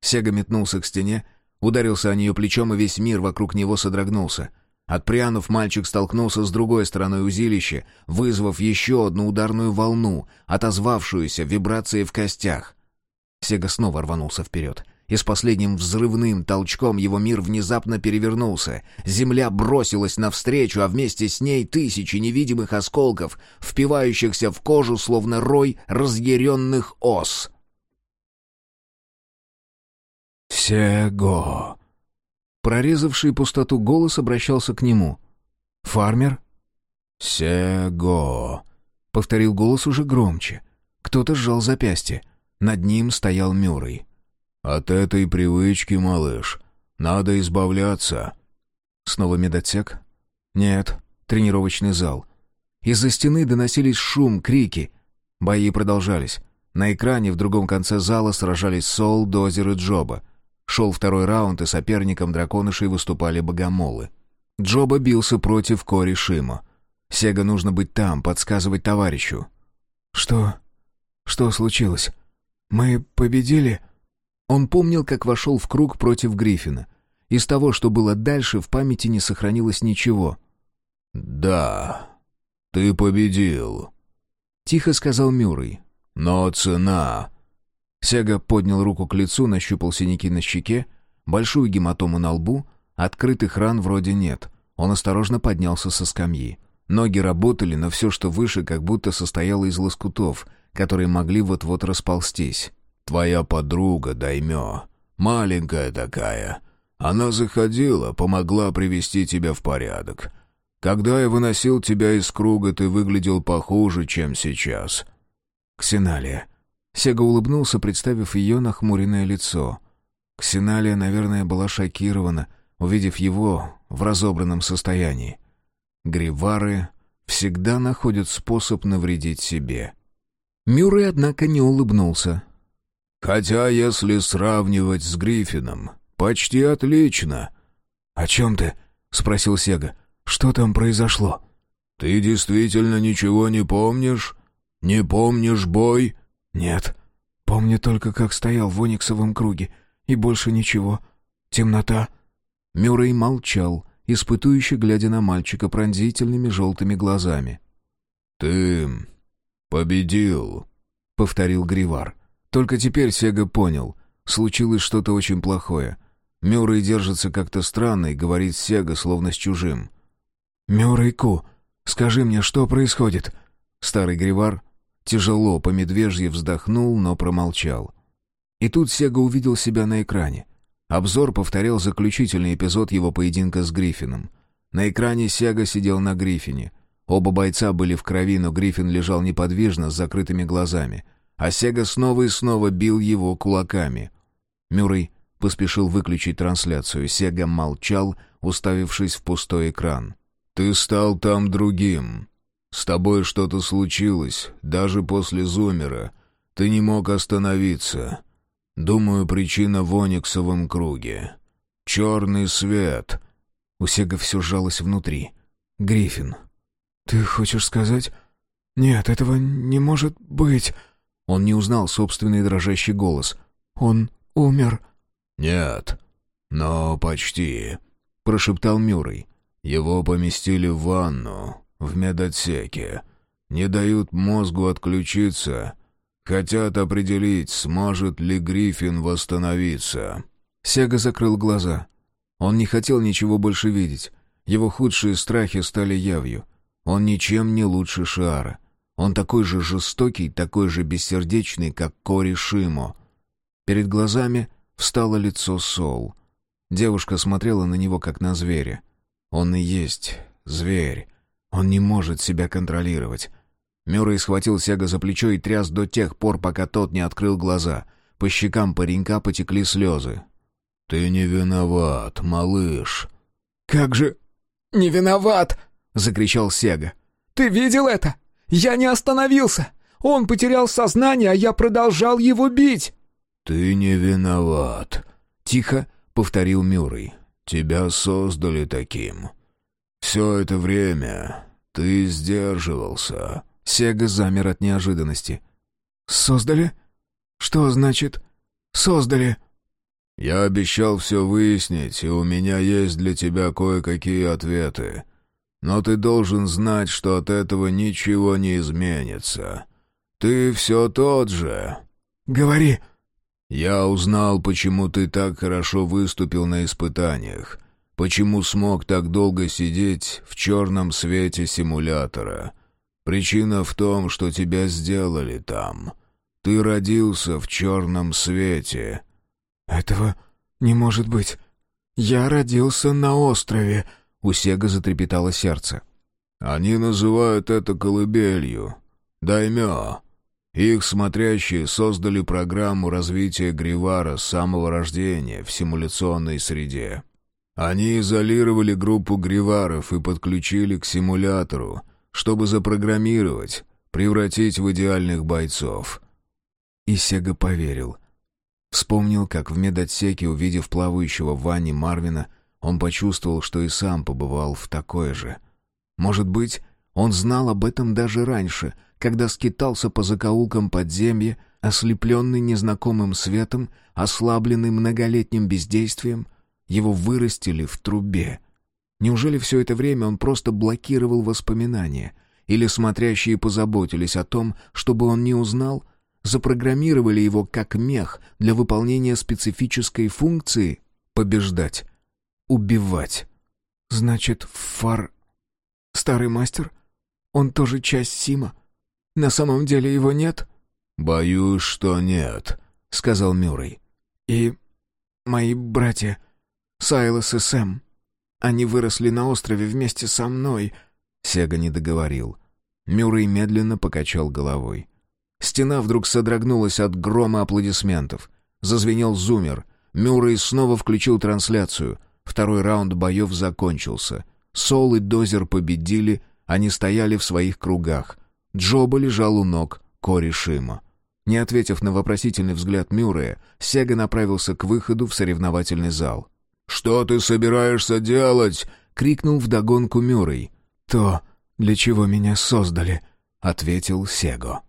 Сега метнулся к стене, ударился о нее плечом, и весь мир вокруг него содрогнулся. Отпрянув, мальчик столкнулся с другой стороной узилища, вызвав еще одну ударную волну, отозвавшуюся вибрацией в костях. Сега снова рванулся вперед и с последним взрывным толчком его мир внезапно перевернулся. Земля бросилась навстречу, а вместе с ней тысячи невидимых осколков, впивающихся в кожу, словно рой разъяренных ос. «Сего!» Прорезавший пустоту голос обращался к нему. «Фармер?» «Сего!» — повторил голос уже громче. Кто-то сжал запястье. Над ним стоял Мюррей. «От этой привычки, малыш, надо избавляться». Снова медотсек? Нет, тренировочный зал. Из-за стены доносились шум, крики. Бои продолжались. На экране в другом конце зала сражались Сол, Дозер и Джоба. Шел второй раунд, и соперником драконышей выступали богомолы. Джоба бился против Кори Шимо. Сега нужно быть там, подсказывать товарищу. «Что? Что случилось? Мы победили?» Он помнил, как вошел в круг против Гриффина. Из того, что было дальше, в памяти не сохранилось ничего. «Да, ты победил», — тихо сказал Мюррей. «Но цена...» Сега поднял руку к лицу, нащупал синяки на щеке, большую гематому на лбу, открытых ран вроде нет. Он осторожно поднялся со скамьи. Ноги работали, но все, что выше, как будто состояло из лоскутов, которые могли вот-вот расползтись. «Твоя подруга, Даймё, маленькая такая. Она заходила, помогла привести тебя в порядок. Когда я выносил тебя из круга, ты выглядел похуже, чем сейчас». «Ксеналия», Сега улыбнулся, представив ее нахмуренное лицо. Ксеналия, наверное, была шокирована, увидев его в разобранном состоянии. Гривары всегда находят способ навредить себе. Мюррей, однако, не улыбнулся. «Хотя, если сравнивать с Гриффином, почти отлично». «О чем ты?» — спросил Сега. «Что там произошло?» «Ты действительно ничего не помнишь? Не помнишь бой?» «Нет. Помню только, как стоял в ониксовом круге. И больше ничего. Темнота». Мюррей молчал, испытующе глядя на мальчика пронзительными желтыми глазами. «Ты победил», — повторил Гривар. Только теперь Сега понял. Случилось что-то очень плохое. Мюррей держится как-то странно и говорит Сега, словно с чужим. «Мюррей Ку, скажи мне, что происходит?» Старый Гривар Тяжело по медвежье вздохнул, но промолчал. И тут Сега увидел себя на экране. Обзор повторял заключительный эпизод его поединка с Гриффином. На экране Сега сидел на Гриффине. Оба бойца были в крови, но Гриффин лежал неподвижно с закрытыми глазами. А Сега снова и снова бил его кулаками. Мюррей поспешил выключить трансляцию. Сега молчал, уставившись в пустой экран. «Ты стал там другим», с тобой что-то случилось, даже после Зумера. Ты не мог остановиться. Думаю, причина в Ониксовом круге. Черный свет». У Сега все сжалось внутри. «Гриффин, ты хочешь сказать...» «Нет, этого не может быть...» Он не узнал собственный дрожащий голос. «Он умер...» «Нет, но почти...» — прошептал Мюррей. «Его поместили в ванну, в медотсеке. Не дают мозгу отключиться. Хотят определить, сможет ли Гриффин восстановиться. Сега закрыл глаза. Он не хотел ничего больше видеть. Его худшие страхи стали явью. Он ничем не лучше Шиара. Он такой же жестокий, такой же бессердечный, как Кори Шимо. Перед глазами встало лицо Сол. Девушка смотрела на него, как на зверя. Он и есть зверь. Он не может себя контролировать. Мюррей схватил Сега за плечо и тряс до тех пор, пока тот не открыл глаза. По щекам паренька потекли слезы. «Ты не виноват, малыш». «Как же не виноват?» — закричал Сега. «Ты видел это? Я не остановился. Он потерял сознание, а я продолжал его бить». «Ты не виноват», — тихо повторил Мюррей. «Тебя создали таким. Все это время ты сдерживался». Сега замер от неожиданности. «Создали? Что значит «создали»?» «Я обещал все выяснить, и у меня есть для тебя кое-какие ответы. Но ты должен знать, что от этого ничего не изменится. Ты все тот же». «Говори». «Я узнал, почему ты так хорошо выступил на испытаниях. Почему смог так долго сидеть в черном свете симулятора? Причина в том, что тебя сделали там. Ты родился в черном свете». «Этого не может быть. Я родился на острове», — у Сега затрепетало сердце. «Они называют это колыбелью. Даймё. Их смотрящие создали программу развития Гривара с самого рождения в симуляционной среде. Они изолировали группу гриваров и подключили к симулятору, чтобы запрограммировать, превратить в идеальных бойцов. И Сега поверил. Вспомнил, как в медотсеке, увидев плавающего в ванне Марвина, он почувствовал, что и сам побывал в такое же. Может быть, он знал об этом даже раньше, когда скитался по закоулкам подземья, ослепленный незнакомым светом, ослабленный многолетним бездействием, его вырастили в трубе. Неужели все это время он просто блокировал воспоминания? Или смотрящие позаботились о том, чтобы он не узнал, запрограммировали его как мех для выполнения специфической функции «побеждать», «убивать». Значит, Фар... Старый мастер? Он тоже часть Сима? На самом деле его нет? «Боюсь, что нет», — сказал Мюррей. «И мои братья, Сайлос и Сэм, они выросли на острове вместе со мной», — Сега не договорил. Мюррей медленно покачал головой. Стена вдруг содрогнулась от грома аплодисментов. Зазвенел зумер. Мюррей снова включил трансляцию. Второй раунд боев закончился. Сол и Дозер победили, они стояли в своих кругах. Джоба лежал у ног Кори Шима. Не ответив на вопросительный взгляд Мюррея, Сега направился к выходу в соревновательный зал. «Что ты собираешься делать?» — крикнул вдогонку Мюррей. «То, для чего меня создали», — ответил Сего.